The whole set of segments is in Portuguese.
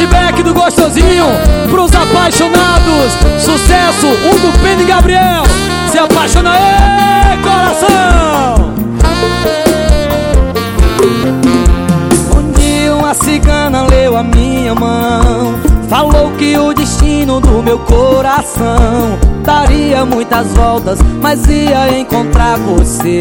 flashback do gostosinho pros apaixonados. Sucesso, Hugo Pena e Gabriel. Se apaixona aí, coração! Um dia uma cigana leu a minha mão. Falou que o destino do meu coração daria muitas voltas, mas ia encontrar você.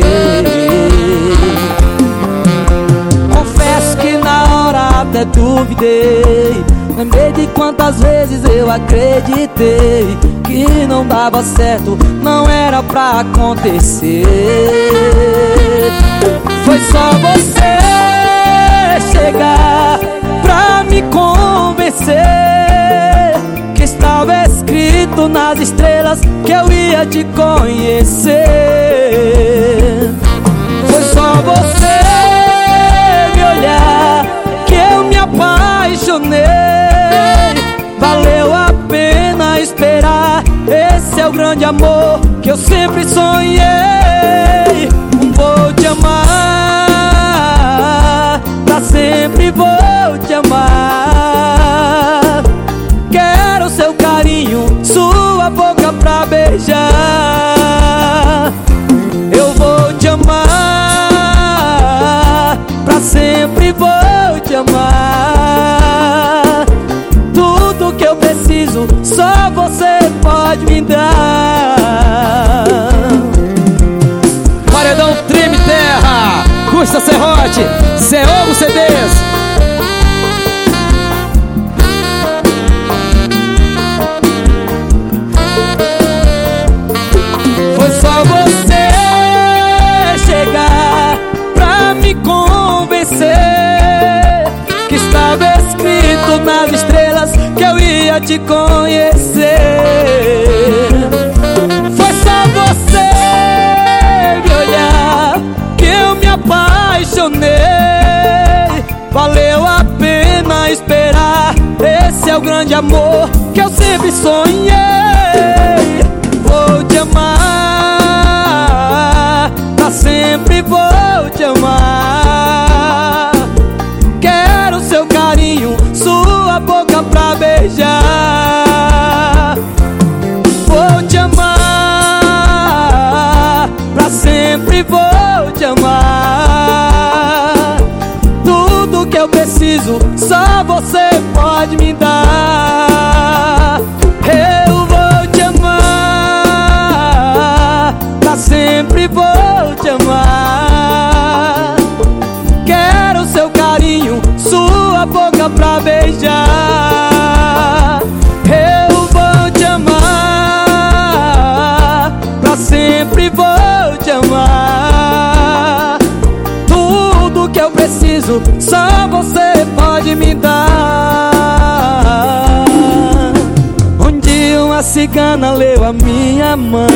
Até duvidei. Lembrei de quantas vezes eu acreditei que não dava certo, não era pra acontecer. Foi só você chegar pra me convencer que estava escrito nas estrelas que eu ia te conhecer. Esperar. Esse é o grande amor que eu sempre sonhei. Zé CDs. Foi só você chegar pra me convencer que estava escrito nas estrelas que eu ia te conhecer. O grande amor que eu sempre sonhei. Vou te amar, pra sempre vou te amar. Quero seu carinho, sua boca pra beijar. Vou te amar, pra sempre vou que eu preciso, só você pode me dar. Eu vou te amar, pra sempre vou te amar. Quero seu carinho, sua boca pra beijar. Eu vou te amar, pra sempre vou te amar. Preciso, só você pode me dar. Um dia uma cigana leu a minha mão.